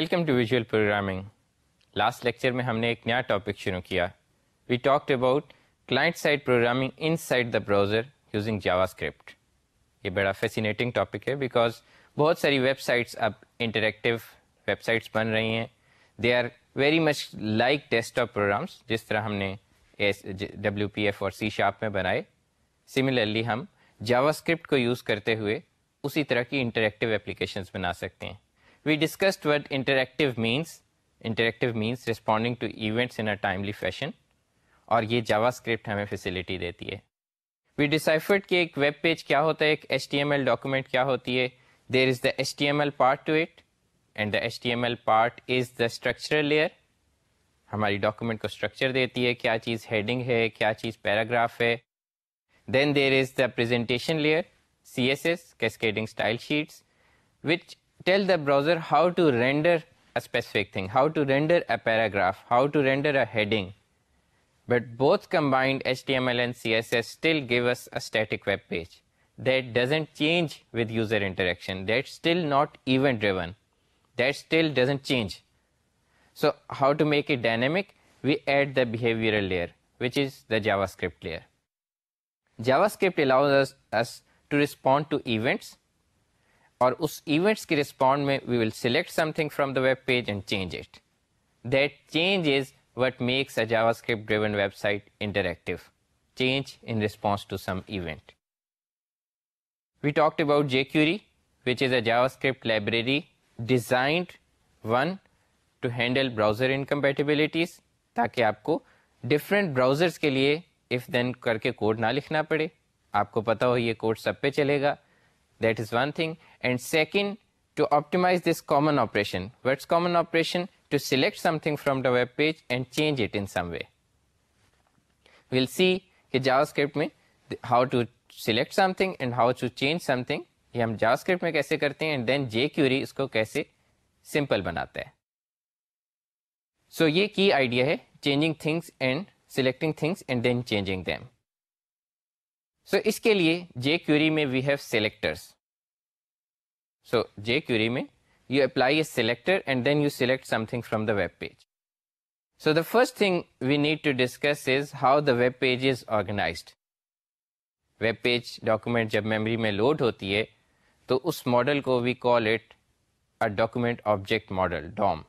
Welcome to visual programming last lecture میں ہم نے ایک نیا ٹاپک شروع کیا we talked about client side programming inside the browser using JavaScript یہ بڑا فیسینیٹنگ ٹاپک ہے بیکاز بہت ساری ویب سائٹس اب انٹریکٹیو ویب سائٹس بن رہی ہیں they are very much like desktop programs جس طرح ہم نے ڈبلو پی ایف اور سی شاپ میں بنائے سملرلی ہم جاوا اسکرپٹ کو یوز کرتے ہوئے اسی طرح کی انٹریکٹیو اپلیکیشنس بنا سکتے ہیں we discuss what interactive means interactive means responding in fashion اور یہ جاوا اسکرپٹ ہمیں فیسلٹی دیتی ہے وی ڈیسائفرڈ کہ ایک ویب پیج کیا ہوتا ہے ایک H T M L document کیا ہوتی ہے there is the H T M L part to it and the H T M L part is the structural layer ہماری ڈاکومنٹ کو اسٹرکچر دیتی ہے کیا چیز ہیڈنگ ہے کیا چیز پیراگراف ہے then there is the presentation layer C S S cascading style sheets which tell the browser how to render a specific thing, how to render a paragraph, how to render a heading. But both combined, HTML and CSS, still give us a static web page that doesn't change with user interaction. That's still not event driven. That still doesn't change. So how to make it dynamic? We add the behavioral layer, which is the JavaScript layer. JavaScript allows us to respond to events اور اس events کے respond میں we will select something from the web page and change it that change is what makes a JavaScript driven website interactive change in response to some event we talk about jQuery which is a JavaScript library designed one to handle browser ان کمپیٹیبلٹیز تاکہ آپ کو different browsers کے لیے if then کر کے code نہ لکھنا پڑے آپ کو پتا ہو یہ کوڈ سب پہ چلے گا جاپٹ میں how to select something how to change something یہ ہم جاپٹ میں کیسے کرتے ہیں اس کو کیسے سمپل بناتا ہے سو یہ کی آئیڈیا ہے changing things and selecting them so اس کے لیے جے کیوری میں we have selectors so jQuery میں you apply a selector and then you select something from the web page so the first thing we need to discuss is how the web page is organized web page document جب memory میں load ہوتی ہے تو اس model کو we call it a document object model DOM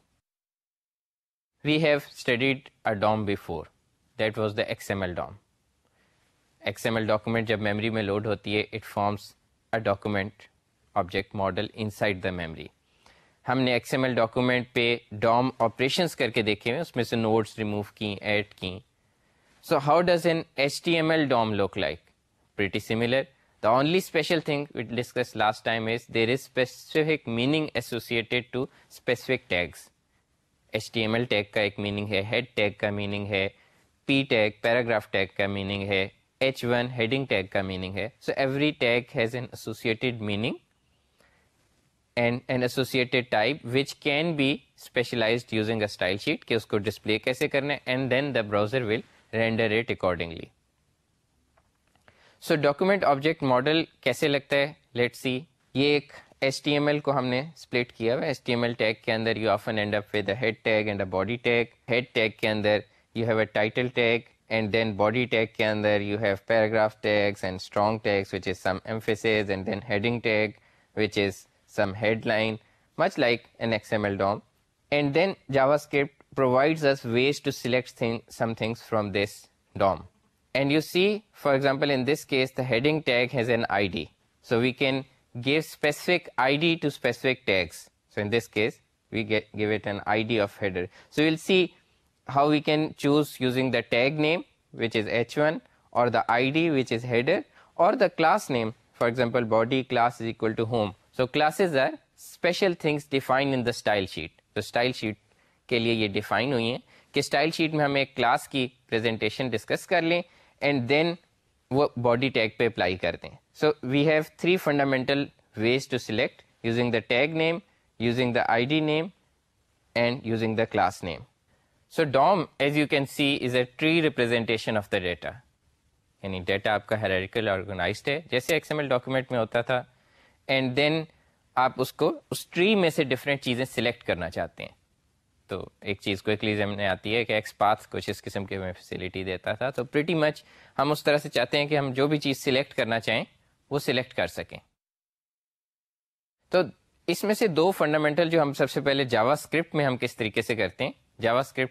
we have studied a DOM before that was the X M L DOM X M L document جب memory میں load ہوتی ہے it forms a document object model inside the memory ہم نے X M L document پہ DOM operations کر کے دیکھے ہیں اس میں سے نوٹس ریموو کیں ایڈ کیں so how does an H T M L DOM look like ویٹی similar the only special thing what discuss last time is there is specific meaning associated to specific tags H T M L tag کا ایک meaning ہے head tag کا meaning ہے P tag paragraph tag کا meaning ہے H one heading tag کا meaning ہے so every tag has an associated meaning and an associated type which can be specialized using a style sheet کہ اس کو display کیسے کرنا ہے and then the browser will render it accordingly so document object model کیسے لگتا ہے let see یہ ایک ایس ٹی ایم ایل کو ہم نے اسپلٹ کیا ہوا H T M L tag کے اندر you often end up with a head tag and a body tag head tag کے اندر you have a title tag and then body tag ke andar you have paragraph tags and strong tags, which is some emphasis, and then heading tag, which is some headline, much like an XML DOM. And then JavaScript provides us ways to select some things from this DOM. And you see, for example, in this case, the heading tag has an ID. So we can give specific ID to specific tags. So in this case, we give it an ID of header. So you'll see how can choose using the tag name which is H one or the I D which is header or the class name for example body class is equal to home so classes are special things defined in the style sheet تو style sheet کے لیے یہ define ہوئی ہیں کہ style sheet میں ہمیں class کی پرزینٹیشن ڈسکس کر لیں اینڈ دین وہ باڈی ٹیگ پہ اپلائی کر دیں so we have three fundamental ways to select using the tag name using the I D name and using the class name so DOM as you can see is a tree representation of the data یعنی data آپ کا hierarchical organised ہے جیسے X M L document میں ہوتا تھا and then آپ اس کو اس ٹری میں سے ڈفرینٹ چیزیں سلیکٹ کرنا چاہتے ہیں تو ایک چیز کو ایک لیز ہم نے آتی ہے کہ ایکس پاتھ کچھ اس قسم کے فیسلٹی دیتا تھا تو پریٹی مچ ہم اس طرح سے چاہتے ہیں کہ ہم جو بھی چیز سلیکٹ کرنا چاہیں وہ سلیکٹ کر سکیں تو اس میں سے دو فنڈامنٹل جو ہم سب سے پہلے جاوا اسکرپٹ میں ہم کس طریقے سے کرتے ہیں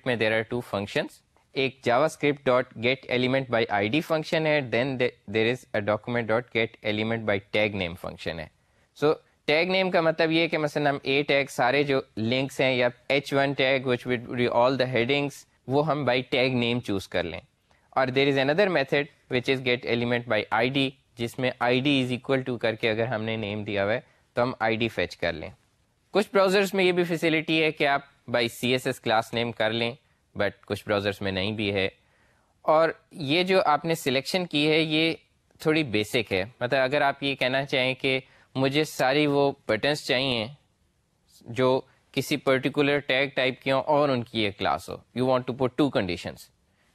میں دیر آر ٹو فنکشنس ایک JavaScript dot get element by I D function ہے then there is a document dot get element by tag name function ہے سو ٹیگ نیم کا مطلب یہ کہ مثلاً جو لنکس ہیں یا H one tag which all the headings وہ ہم بائی ٹیگ نیم چوز کر لیں اور there is another method which is get element by I D جس میں I D is equal to کر کے اگر ہم نے نیم دیا ہوا ہے تو ہم آئی ڈی فیچ کر لیں کچھ براؤزرس میں یہ بھی فیسلٹی ہے کہ آپ by C S S class name کر لیں بٹ کچھ براؤزرس میں نہیں بھی ہے اور یہ جو آپ نے سلیکشن کی ہے یہ تھوڑی بیسک ہے مطلب اگر آپ یہ کہنا چاہیں کہ مجھے ساری وہ بٹنس چاہیے جو کسی پرٹیکولر ٹیگ ٹائپ کی ہوں اور ان کی یہ class who you want to put two conditions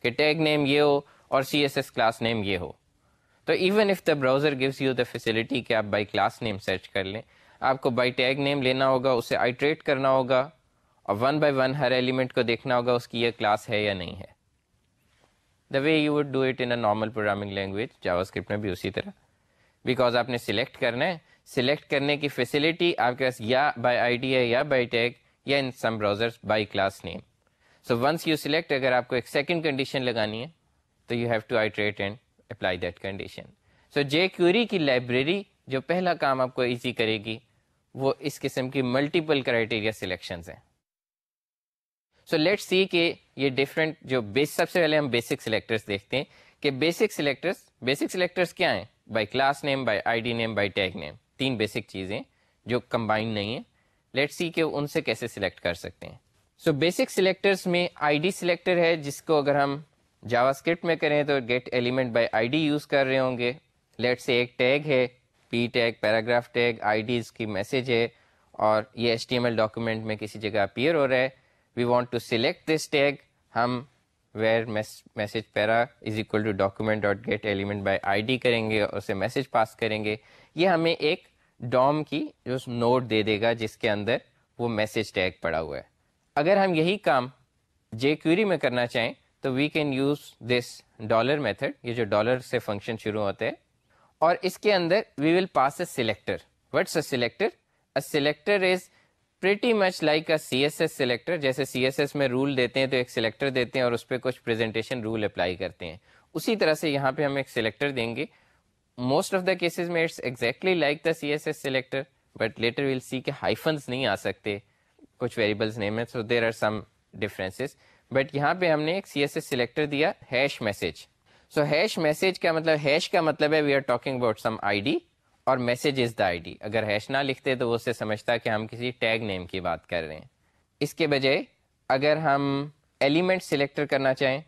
کہ ٹیگ نیم یہ ہو اور C S S class name یہ ہو تو even if the browser goes you the facility کہ آپ بائی کلاس نیم سرچ کر لیں آپ کو بائی ٹیگ نیم لینا ہوگا اسے آئیٹریٹ کرنا ہوگا ون بائی ون ہر ایلیمنٹ کو دیکھنا ہوگا اس کی یہ کلاس ہے یا نہیں ہے the way you would do it in normal programming language JavaScript میں بھی اسی طرح بیکاز آپ نے سلیکٹ کرنا ہے سلیکٹ کرنے کی فیسلٹی آپ کے پاس یا بائی آئی ہے یا بائی یا ان some by class name so once you select اگر آپ کو ایک سیکنڈ کنڈیشن لگانی ہے تو you have to iterate and apply that condition so jQuery کی لائبریری جو پہلا کام آپ کو ایزی کرے گی وہ اس قسم کی ملٹیپل کرائٹیریا سلیکشنز ہیں سو لیٹ سی کہ یہ ڈفرینٹ جو بیس سب سے پہلے ہم بیسک سلیکٹرس دیکھتے ہیں کہ بیسک سلیکٹرس بیسک سلیکٹرس کیا ہیں by class name by I D name by tag name تین بیسک چیزیں جو کمبائن نہیں ہیں لیٹ سی کہ ان سے کیسے سلیکٹ کر سکتے ہیں سو بیسک سلیکٹرس میں آئی ڈی سلیکٹر ہے جس کو اگر ہم جاوا اسکرپٹ میں کریں تو get element by I D use کر رہے ہوں گے لیٹ سے ایک ٹیگ ہے P tag paragraph tag I Ds کی میسیج ہے اور یہ H T M L document میں کسی جگہ اپیئر ہو رہا ہے we want to select this tag ہم where message para is equal to document dot get element by I D کریں گے اور اسے میسج پاس کریں گے یہ ہمیں ایک ڈوم کی جو نوٹ دے دے گا جس کے اندر وہ میسج ٹیگ پڑا ہوا ہے اگر ہم یہی کام جے کیوری میں کرنا چاہیں تو we can use this dollar method یہ جو ڈالر سے فنکشن شروع ہوتے ہیں اور اس کے اندر we will pass a selector what's a selector a selector is pretty much like a C S S selector جیسے سی ایس ایس میں رول دیتے ہیں تو ایک سلیکٹر دیتے ہیں اور اس پہ کچھ پریزنٹیشن رول اپلائی کرتے ہیں اسی طرح سے یہاں پہ ہم ایک سلیکٹر دیں گے موسٹ آف دا کیسز میں it's exactly like the C S S selector but later we'll see کہ ہائیفنس نہیں آ سکتے کچھ ویریبلس نیم ہیں so there are some differences but یہاں پہ ہم نے ایک سی ایس ایس سلیکٹر دیا hash message so hash message کا مطلب ہیش کا مطلب ہے we are talking about some I D اور message is the I D اگر ہیش نہ لکھتے تو وہ اسے سمجھتا کہ ہم کسی ٹیگ نیم کی بات کر رہے ہیں اس کے بجائے اگر ہم ایلیمنٹ سلیکٹر کرنا چاہیں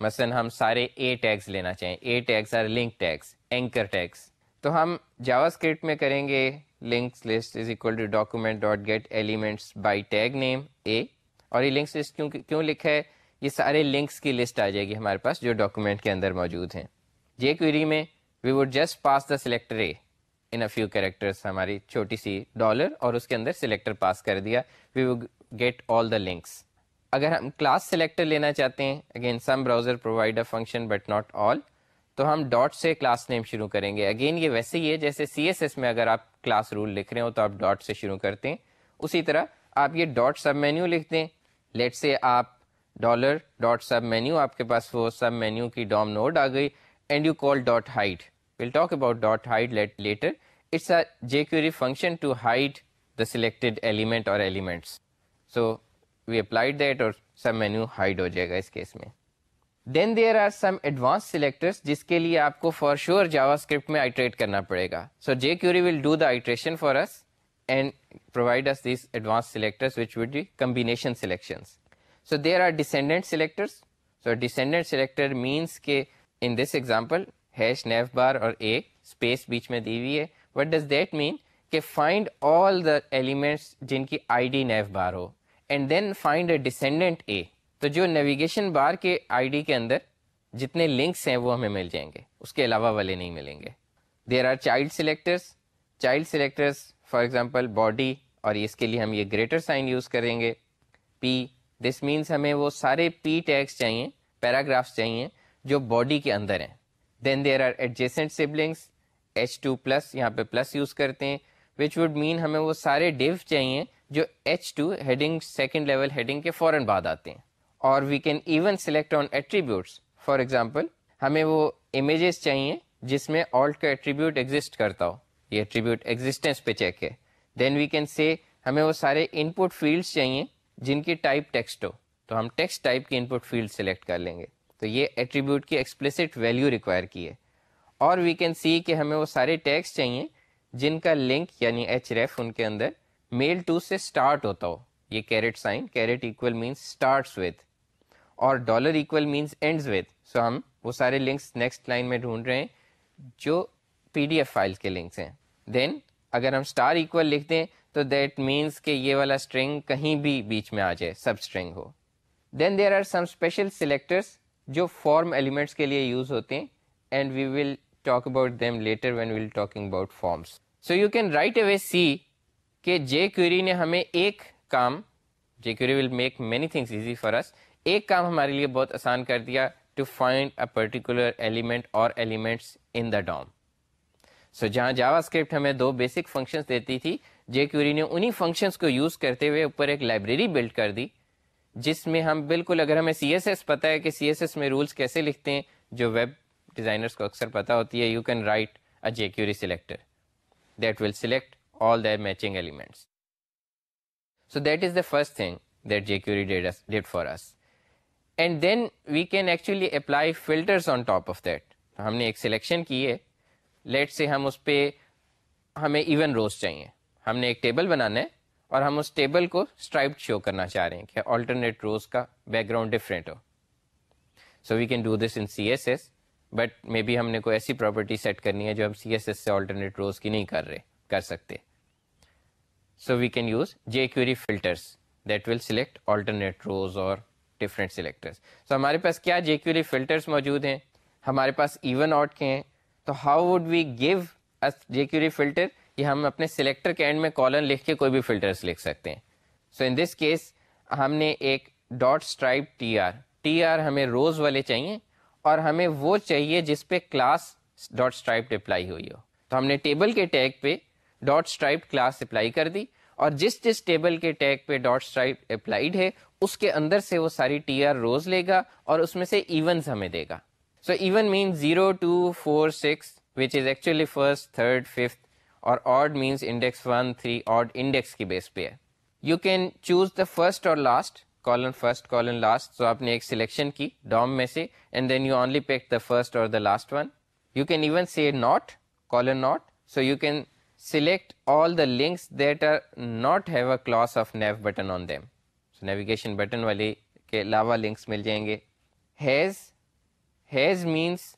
مثلا ہم سارے اے لینا چاہیں اے آر لنک اینکر تو ہم جاوا اسکرپٹ میں کریں گے links list is equal to document dot get elements by tag name A اور یہ لنکس لسٹ کیوں کیوں لکھا ہے یہ سارے لنکس کی لسٹ آ جائے گی ہمارے پاس جو ڈاکومنٹ کے اندر موجود ہیں جے کوئری میں we would just pass the selector a in a few characters ہماری چھوٹی سی ڈالر اور اس کے اندر سلیکٹر پاس کر دیا we would get all the links اگر ہم کلاس سلیکٹر لینا چاہتے ہیں again some browser provide a function but not all تو ہم ڈاٹ سے کلاس نیم شروع کریں گے اگین یہ ویسے ہی ہے جیسے سی ایس ایس میں اگر آپ کلاس رول لکھ رہے ہو تو آپ ڈاٹ سے شروع کرتے ہیں اسی طرح آپ یہ ڈاٹ سب مینیو لکھ دیں لیٹ سے آپ ڈالر ڈاٹ سب مینیو آپ کے پاس وہ سب مینیو کی ڈوم نوڈ آ گئی and you call dot hide we'll talk about dot hiders میں آپ کو فار شیور جاوا اسکریپ میں ان دس ایگزامپل ہیش نیف بار اور اے اسپیس بیچ میں دی ہوئی ہے وٹ ڈز دیٹ مین کہ فائنڈ آل دا ایلیمنٹس جن کی I D نیف bar who and then find a descendant a تو جو نیویگیشن بار کے آئی ڈی کے اندر جتنے لنکس ہیں وہ ہمیں مل جائیں گے اس کے علاوہ والے نہیں ملیں گے there are child selectors child selectors for example body اور اس کے لیے ہم یہ گریٹر سائن یوز کریں گے پی دس مینس ہمیں وہ سارے پی ٹیگس چاہیے پیراگرافس چاہیے جو باڈی کے اندر ہیں then there are siblings H two plus یہاں پہ پلس یوز کرتے ہیں وچ وڈ مین ہمیں وہ سارے ڈیو چاہیے جو H two heading second level heading کے فوراً بعد آتے ہیں اور we can even select on attributes for example ہمیں وہ امیجز چاہیے جس میں آلٹ کا ایٹریبیوٹ ایگزٹ کرتا ہو یہ ایٹریبیوٹ پہ چیک ہے دین وی کین سے ہمیں وہ سارے ان پٹ فیلڈس چاہیے جن کی ٹائپ ٹیکسٹ ہو تو ہم ٹیکسٹ ٹائپ کی ان پٹ فیلڈ سلیکٹ کر لیں گے تو یہ ایٹریبیوٹ کی ایکسپلسٹ ویلیو ریکوائر کی ہے اور وی کین سی کہ ہمیں وہ سارے ٹیکس چاہیے جن کا لنک یعنی ایچ ریف ان کے اندر میل ٹو سے اسٹارٹ ہوتا ہو یہ caret sign caret equal means starts with اور dollar equal means ends with so ہم وہ سارے لنکس نیکسٹ لائن میں ڈھونڈ رہے ہیں جو پی ڈی ایف فائل کے لنکس ہیں دین اگر ہم اسٹار ایکول لکھ دیں تو دیٹ مینس کہ یہ والا اسٹرنگ کہیں بھی بیچ میں آ جائے سب string who then there are some special selectors جو فارم ایلیمنٹس کے لیے یوز ہوتے ہیں and we will talk about them later when we'll talking about forms so you can right away see کہ جے کیوری نے ہمیں ایک کام jQuery will make many things easy for ایک کام ہمارے لیے بہت آسان کر دیا to find a particular element اور elements in the DOM so جہاں جاوا اسکرپٹ ہمیں دو بیسک فنکشنس دیتی تھی جے کیوری نے انہیں فنکشنس کو یوز کرتے ہوئے اوپر ایک لائبریری بلڈ کر دی جس میں ہم بالکل اگر ہمیں سی ایس ایس پتا ہے کہ سی ایس ایس میں رولس کیسے لکھتے ہیں جو ویب ڈیزائنرس کو اکثر پتا ہوتی ہے you can write a jQuery selector that will select all the matching elements so that is the first thing that jQuery did for us and then we can actually apply filters on top of that ہم نے ایک selection کی ہے late سے ہم اس پہ ہمیں ایون روز چاہیے ہم نے ایک ٹیبل بنانا ہے اور ہم اس ٹیبل کو اسٹرائپ شو کرنا چاہ رہے ہیں کہ آلٹرنیٹ روز کا background different who so we can do this in C S S but maybe be ہم نے کوئی ایسی پراپرٹی سیٹ کرنی ہے جو ہم سی ایس ایس سے آلٹرنیٹ روز کی نہیں کر رہے کر سکتے so we can use jQuery filters that will select alternate rows اور ڈفرینٹ سلیکٹرس سو ہمارے پاس کیا جے کیوری فلٹرس موجود ہیں ہمارے پاس ایون آٹ کے ہیں تو how would we give jQuery filter کہ ہم اپنے سلیکٹر کے اینڈ میں کالن لکھ کے کوئی بھی فلٹرس لکھ سکتے ہیں سو ان دس کیس ہم نے ایک dot stripe T R T R ہمیں روز والے چاہیے اور ہمیں وہ چاہیے جس پہ کلاس ڈاٹ اسٹرائپ اپلائی ہوئی ہو تو ہم نے ٹیبل کے ٹیگ پہ ڈاٹ اسٹرائپ کلاس اپلائی کر دی اور جس جس ٹیبل کے ٹیگ پہ ڈاٹ اسٹرائپ اپلائیڈ ہے اس کے اندر سے وہ ساری ٹی آر روز لے گا اور اس میں سے ایونز ہمیں دے گا so even mean zero two four six which is actually first third fifth اور odd means index one odd index کی بیس پہ ہے you can choose the first اور last colon first colon last آپ نے ایک سلیکشن کی ڈوم میں سے and then you the the first اور last one you can even see not colon not so you can select all the links that are not have a class of nav button on so navigation button والے کے علاوہ links مل جائیں گے has has means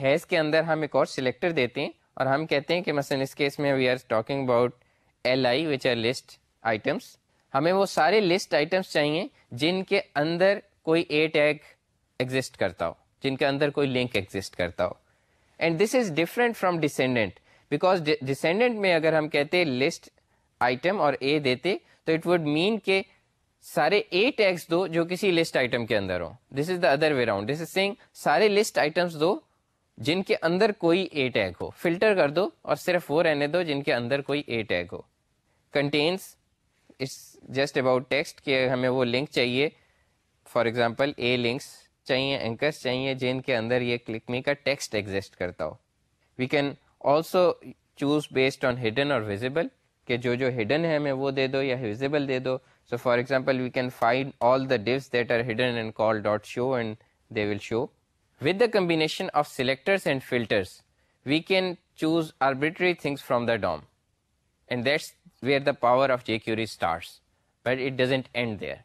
has کے اندر ہم ایک اور سلیکٹر دیتے ہیں اور ہم کہتے ہیں کہ مثلا اس کیس میں we are talking about L I which are list items ہمیں وہ سارے لسٹ آئٹمس چاہیے جن کے اندر کوئی اے ٹیگ ایگزسٹ کرتا ہو جن کے اندر کوئی لنک ایگزسٹ کرتا ہو and this is different from descendant because descendant میں اگر ہم کہتے لسٹ آئٹم اور اے دیتے تو اٹ وڈ مین کہ سارے اے ٹیگس دو جو کسی لسٹ آئٹم کے اندر ہوں this is the other way round this is saying سارے لسٹ آئٹمس دو جن کے اندر کوئی اے ٹیگ ہو فلٹر کر دو اور صرف وہ رہنے دو جن کے اندر کوئی اے tag who contains it's just about text کہ ہمیں وہ لنک چاہیے فار ایگزامپل اے لنکس چاہیے اینکرس چاہیے جن کے اندر یہ کلک می کا ٹیکسٹ ایگزسٹ کرتا ہو we can also choose based on hidden اور ویزیبل کہ جو جو ہڈن ہے ہمیں وہ دے دو یا ویزیبل دے دو so for example we can find all the divs that are hidden and call dot show and they will show with the combination of selectors and filters we can choose arbitrary things from the DOM and that's we are the power of jQuery starts but it doesn't end there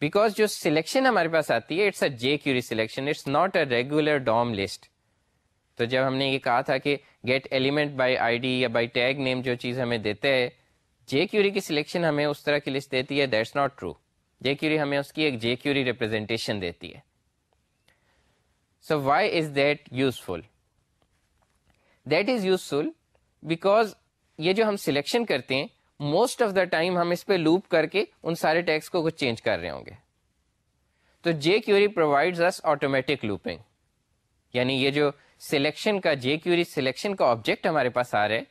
because جو selection ہمارے پاس آتی ہے it's a jQuery selection it's not a regular DOM list تو جب ہم نے یہ کہا تھا کہ get element by I D یا بائی ٹیگ نیم جو چیز ہمیں دیتے ہیں جے کیو ری کی سلیکشن ہمیں اس طرح کی لسٹ دیتی ہے that's not true jQuery ہمیں اس کی ایک جے کیو ری ریپرزنٹیشن دیتی ہے why is that useful that is useful because یہ جو ہم سلیکشن کرتے ہیں موسٹ آف دا ٹائم ہم اس پہ لوپ کر کے ان سارے ٹیکس کو کچھ چینج کر رہے ہوں گے تو جے کیوری پرووائڈز پرووائڈ اس آٹومیٹک لوپنگ یعنی یہ جو سلیکشن کا جے کیوری سلیکشن کا آبجیکٹ ہمارے پاس آ رہا ہے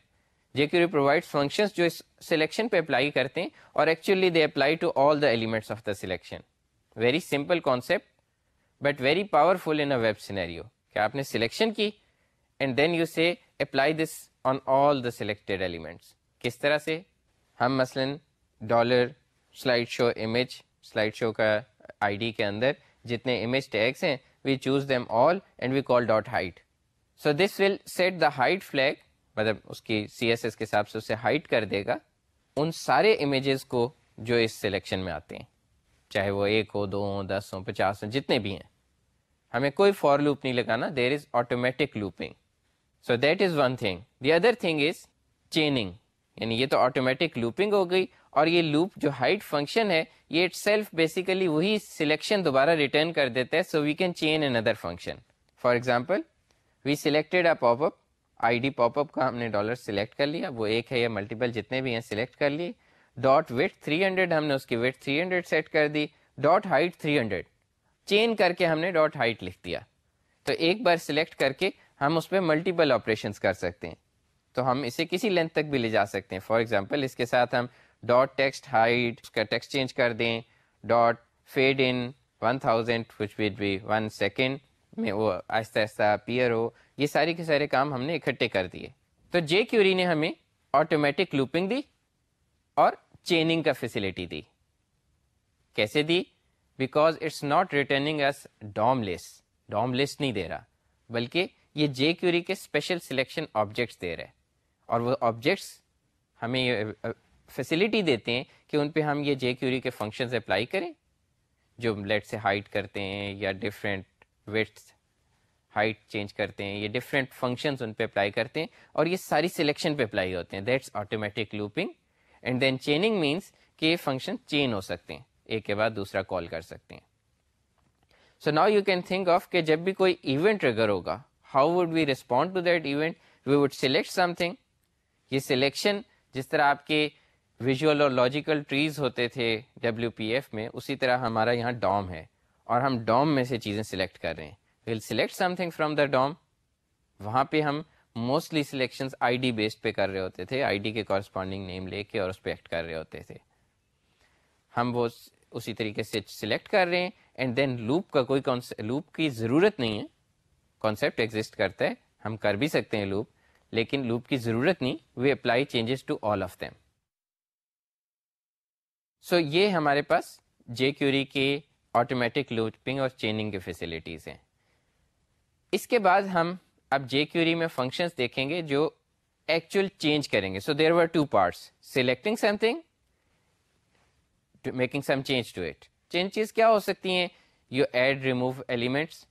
jQuery provides provide function جو سلیکشن پہ اپلائی کرتے ہیں اور actually they apply to all the elements of the selection very simple concept but very powerful in a web scenario کہ آپ نے سلیکشن کی and then you say apply this on all the selected elements کس طرح سے ہم مثلاً dollar slide show image slide show کا آئی ڈی کے اندر جتنے امیج ٹیگس ہیں we choose them all and we call dot hide so this will set the height flag مطلب اس کی سی ایس ایس کے حساب سے اسے ہائٹ کر دے گا ان سارے امیجز کو جو اس سلیکشن میں آتے ہیں چاہے وہ ایک ہو دو ہوں دس ہوں پچاس ہوں جتنے بھی ہیں ہمیں کوئی فور لوپ نہیں لگانا there is automatic looping so that is one thing the other thing is chaining یعنی یہ تو آٹومیٹک لوپنگ ہو گئی اور یہ لوپ جو ہائٹ فنکشن ہے یہ اٹ سیلف بیسیکلی وہی سلیکشن دوبارہ ریٹرن کر دیتا ہے so we can chain another function for example we selected a pop up I D pop up کا ہم نے ڈالر سلیکٹ کر لیا وہ ایک ہے یا ملٹیپل جتنے بھی ہیں سلیکٹ کر لیے ڈاٹ ویٹ تھری ہنڈریڈ ہم نے اس کی ویٹ تھری ہنڈریڈ سیٹ کر دی dot height three hundred chain کر کے ہم نے ڈاٹ ہائٹ لکھ دیا تو ایک بار سلیکٹ کر کے ہم اس پہ ملٹیپل آپریشنس کر سکتے ہیں تو ہم اسے کسی لینتھ تک بھی لے جا سکتے ہیں فار ایگزامپل اس کے ساتھ ہم ڈاٹ ٹیکسٹ ہائٹ اس کا ٹیکسٹ چینج کر دیں dot fade in one thousand which be one second میں وہ آہستہ آہستہ پیئر ہو یہ سارے کے سارے کام ہم نے اکٹھے کر دیے تو جے کیوری نے ہمیں آٹومیٹک لوپنگ دی اور چیننگ کا فیسلٹی دی کیسے دی because it's not returning as DOM list DOM list نہیں دے رہا بلکہ یہ جے کیوری کے اسپیشل سلیکشن آبجیکٹس دے رہے اور وہ آبجیکٹس ہمیں یہ فیسلٹی دیتے ہیں کہ ان پہ ہم یہ جے کیوری کے فنکشنز اپلائی کریں جو لیٹ سے ہائٹ کرتے ہیں یا ڈفرینٹ ویٹس ہائٹ چینج کرتے ہیں یہ ڈفرینٹ فنکشنز ان پہ اپلائی کرتے ہیں اور یہ ساری سلیکشن پہ اپلائی ہوتے ہیں that's automatic looping and then chaining means کہ فنکشن چین ہو سکتے ہیں ایک کے بعد دوسرا کال کر سکتے ہیں so now you can think of کہ جب بھی کوئی ایونٹ ریگر ہوگا how would we respond to that event we would select something یہ سلیکشن جس طرح آپ کے ویژول اور لاجیکل ٹریز ہوتے تھے ڈبلیو پی ایف میں اسی طرح ہمارا یہاں ڈوم ہے اور ہم ڈوم میں سے چیزیں سلیکٹ کر رہے ہیں will select something from the DOM وہاں پہ ہم mostly selection I D based پہ کر رہے ہوتے تھے آئی ڈی کے کورسپونڈنگ نیم لے کے اور اس پہ ایکٹ کر رہے ہوتے تھے ہم وہ اسی طریقے سے سلیکٹ کر رہے ہیں اینڈ دین لوپ کا کوئی لوپ کی ضرورت نہیں ہے کانسیپٹ ایگزٹ کرتا ہے ہم کر بھی سکتے ہیں لوپ لیکن لوپ کی ضرورت نہیں we apply changes to all of them so یہ ہمارے پاس جے کیوری کے آٹومیٹک لوپنگ اور چیننگ کے فیسلٹیز ہیں اس کے بعد ہم اب جے کیوری میں فنکشنز دیکھیں گے جو ایکچوئل چینج کریں گے so there were two parts selecting something making some change to it changes کیا ہو سکتی ہیں you add remove elements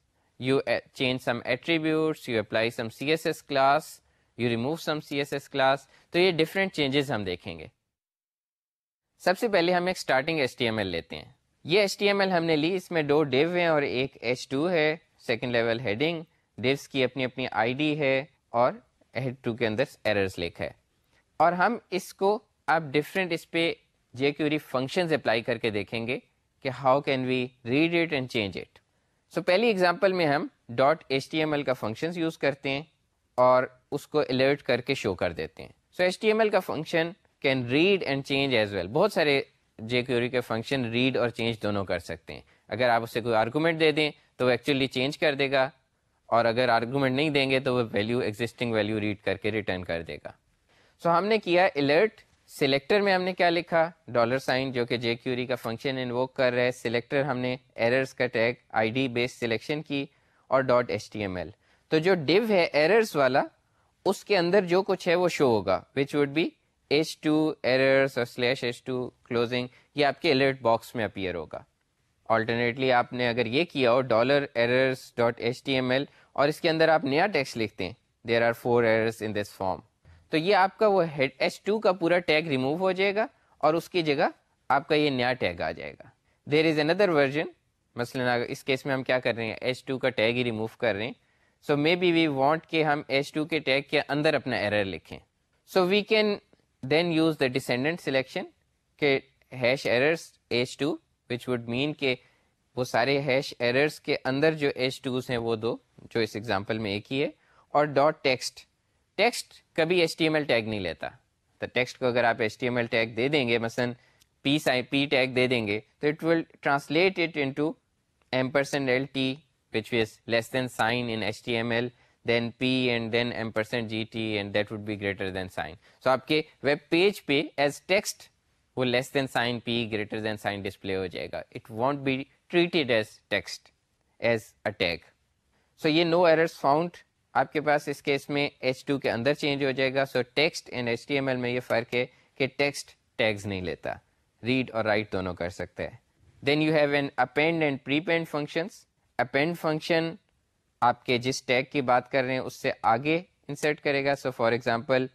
you change some attributes you apply some C S S class you remove some C S S class تو یہ different changes ہم دیکھیں گے سب سے پہلے ہم ایک starting H T M L لیتے ہیں یہ ایس ٹی ایم ایل ہم نے لی اس میں دو ڈیو ہیں اور ایک ایچ ٹو ہے سیکنڈ لیول ہیڈنگ ڈیوس کی اپنی اپنی آئی ڈی ہے اور ہیڈ ٹو کے اندر ایررز ہے اور ہم اس کو آپ ڈفرینٹ اس پہ جے کیوری فنکشنز اپلائی کر کے دیکھیں گے کہ how can we read it and change it so پہلی اگزامپل میں ہم dot H T M L کا فنکشنز یوز کرتے ہیں اور اس کو الرٹ کر کے شو کر دیتے ہیں so H T M L کا function can read and change as well بہت سارے جے کیوری کے فنکشن ریڈ اور چینج دونوں کر سکتے ہیں اگر آپ اسے کوئی آرگومنٹ دے دیں تو وہ ایکچولی چینج کر دے گا اور اگر آرگومنٹ نہیں دیں گے تو وہ ویلیو ایگزٹنگ ویلیو ریڈ کر کے ریٹرن کر دے گا سو ہم نے کیا الرٹ سلیکٹر میں ہم نے کیا لکھا ڈالر سائن جو کہ جے کیوری کا فنکشن انووک کر رہا ہے سلیکٹر ہم نے ایررز کا tag I D base selection کی اور dot H T M L تو جو ڈیو ہے ایررز والا اس کے اندر جو کچھ ہے وہ شو ہوگا which would be H two errors اور سلیش ایچ ٹو کلوزنگ یہ آپ کے الرٹ باکس میں اپیئر ہوگا آلٹرنیٹلی آپ نے اگر یہ کیا ہو dollar errors dot H T M L اور اس کے اندر آپ نیا ٹیکس لکھتے ہیں there are four errors in this form تو یہ آپ کا وہ ہیڈ ایچ ٹو کا پورا ٹیگ ریموو ہو جائے گا اور اس کی جگہ آپ کا یہ نیا ٹیگ آ جائے گا دیر از اندر ورژن مثلاً اس کیس میں ہم کیا کر رہے ہیں ایچ ٹو کا ٹیگ ہی ریموو کر رہے ہیں so may be we want کہ ہم ایچ ٹو کے ٹیگ کے اندر اپنا ایرر لکھیں so we can then use the descendant selection کہ hash errors H two which would mean کہ وہ سارے ہیش ایررس کے اندر جو ایچ ٹوز ہیں وہ دو جو اس ایگزامپل میں ایک ہی ہے اور ڈاٹ ٹیکسٹ ٹیکسٹ کبھی H T M L tag نہیں لیتا تو ٹیکسٹ کو اگر آپ H T M L tag دے دیں گے مثلاً پی سائی پی ٹیگ دے دیں گے تو it will translate it into M percent L T which was less than sign in H T M L then P and then M percent G T and that would be greater than sign so آپ کے web page پہ as text وہ less than sign P greater than sign display ہو جائے گا it won't be treated as text as a tag so یہ no error found آپ کے پاس اس کیس میں ایچ ٹو کے اندر چینج ہو جائے گا so text and H T M L میں یہ فرق ہے کہ ٹیکسٹ ٹیگز نہیں لیتا ریڈ اور رائٹ دونوں کر سکتے ہیں then you have an append and prepend functions append function آپ کے جس ٹیگ کی بات کر رہے ہیں اس سے آگے انسرٹ کرے گا سو فار ایگزامپل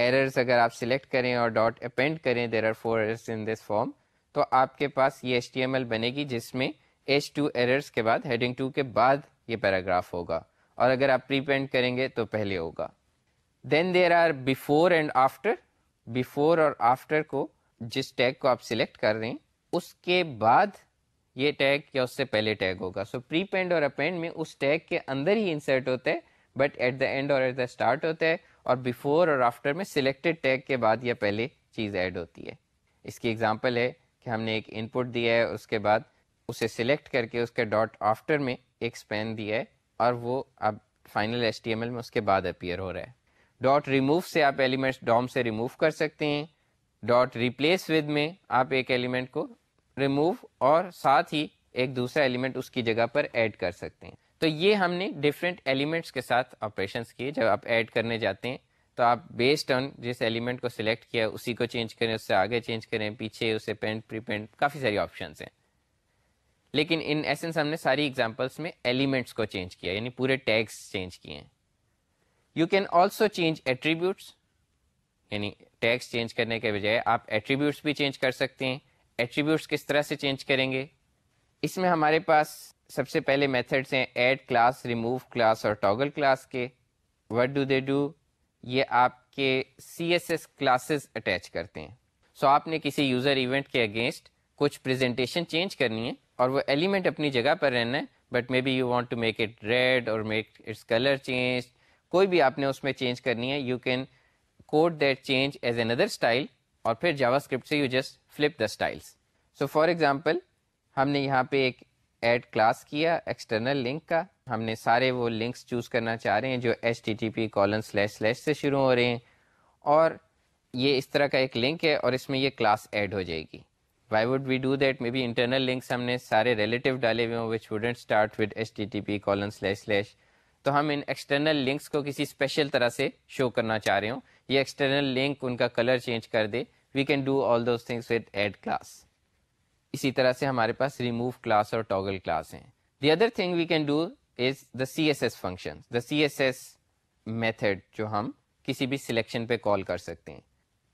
ایررز اگر آپ سلیکٹ کریں اور ڈاٹ اپینڈ کریں there are four errors in this form تو آپ کے پاس یہ ایچ ٹی ایم ایل بنے گی جس میں ایچ ٹو ایررز کے بعد ہیڈنگ ٹو کے بعد یہ پیراگراف ہوگا اور اگر آپ پری پینٹ کریں گے تو پہلے ہوگا then there are before and after before اور آفٹر کو جس ٹیگ کو آپ سلیکٹ کر رہے ہیں اس کے بعد یہ ٹیگ یا اس سے پہلے ٹیگ ہوگا سو پری پینڈ اور اپینڈ میں اس ٹیگ کے اندر ہی انسرٹ ہوتا ہے بٹ ایٹ دا اینڈ اور ایٹ دا اسٹارٹ ہوتا ہے اور بیفور اور آفٹر میں سلیکٹڈ ٹیگ کے بعد یا پہلے چیز ایڈ ہوتی ہے اس کی ایگزامپل ہے کہ ہم نے ایک ان پٹ دیا ہے اس کے بعد اسے سلیکٹ کر کے اس کے ڈاٹ آفٹر میں ایک اسپین دیا ہے اور وہ اب final S T M L میں اس کے بعد اپیئر ہو رہا ہے ڈاٹ ریموو سے آپ ایلیمنٹ ڈوم سے ریموو کر سکتے ہیں ڈاٹ ریپلیس ود میں آپ ایک ایلیمنٹ کو ریموو اور ساتھ ہی ایک دوسرا ایلیمنٹ اس کی جگہ پر ایڈ کر سکتے ہیں تو یہ ہم نے ڈفرینٹ ایلیمنٹس کے ساتھ آپریشنس کیے جب آپ ایڈ کرنے جاتے ہیں تو آپ بیسڈ آن جس ایلیمنٹ کو سلیکٹ کیا اسی کو چینج کریں اس سے آگے چینج کریں پیچھے اسے پینٹ پری پینٹ کافی ساری آپشنس ہیں لیکن ان ایسنس ہم نے ساری ایگزامپلس میں ایلیمنٹس کو چینج کیا یعنی پورے ٹیگس چینج کیے ہیں you can also change attributes یعنی ٹیگس چینج کرنے کے بجائے آپ ایٹریبیوٹس بھی چینج کر سکتے ہیں ایٹریبیوٹس کس طرح سے چینج کریں گے اس میں ہمارے پاس سب سے پہلے میتھڈس ہیں ایڈ کلاس ریموو کلاس اور ٹاگل کلاس کے وٹ ڈو دے ڈو یہ آپ کے C S S classes attach کرتے ہیں سو آپ نے کسی یوزر ایونٹ کے اگینسٹ کچھ پریزنٹیشن چینج کرنی ہے اور وہ ایلیمنٹ اپنی جگہ پر رہنا ہے but maybe you want to make it red اور میک اٹس کلر چینج کوئی بھی آپ نے اس میں چینج کرنی ہے you can code that change as another style اور پھر جاوا اسکرپٹ سے you just flip the styles so for example ہم نے یہاں پہ ایک ایڈ کلاس کیا ایکسٹرنل لنک کا ہم نے سارے وہ لنکس چوز کرنا چاہ رہے ہیں جو H T T P colon slash slash سے شروع ہو رہے ہیں اور یہ اس طرح کا ایک لنک ہے اور اس میں یہ کلاس ایڈ ہو جائے گی why would we do that maybe internal links ہم نے سارے ریلیٹیو ڈالے ہوئے ہوں which start H T T P colon slash slash تو ہم ان ایکسٹرنل لنکس کو کسی اسپیشل طرح سے شو کرنا چاہ رہے ہوں یہ ایکسٹرنل لنک ان کا کلر چینج کر دے we can do all those things with add class اسی طرح سے ہمارے پاس ریموو کلاس اور ٹاگل کلاس ہیں the other thing we can do is the C S S function the C S S method جو ہم کسی بھی سلیکشن پہ کال کر سکتے ہیں